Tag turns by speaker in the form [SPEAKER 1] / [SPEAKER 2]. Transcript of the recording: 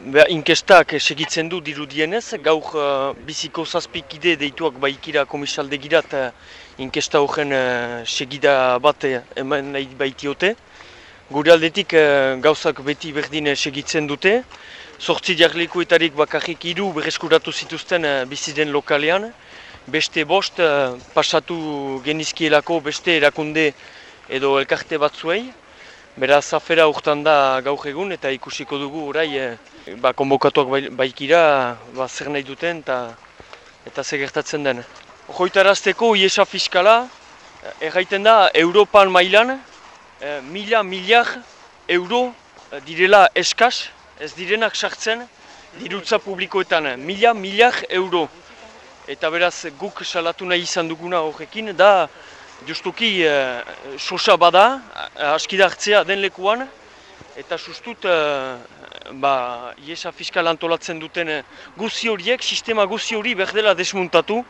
[SPEAKER 1] Beha, inkestak segitzen du dirudienez, gaur uh, biziko zazpikide deituak baikira komisalde girat uh, inkesta horren uh, segida bat eman nahi baitiote. Gure aldetik uh, gauzak beti berdin segitzen dute. Zortzi jarlikuetarik bakarrik iru berreskuratu zituzten uh, biziden lokalean. Beste bost uh, pasatu genizkielako beste erakunde edo elkarte batzuei. Beraz, afera urtan da gaur egun eta ikusiko dugu orai e, ba, konbokatuak bai, baikira ba, zer nahi duten eta eta zer gertatzen den. Hoitarazteko IESA fiskala, erraiten da Europan mailan e, mila miliar euro direla eskaz, ez direnak sartzen dirutza publikoetan, mila miliar euro. Eta beraz guk salatu nahi izan duguna horrekin da Justuki, uh, sosa bada, askida hartzea den lekuan, eta sustut, uh, ba, iesa fiskal antolatzen duten guzi horiek, sistema guzi hori berdela desmuntatu.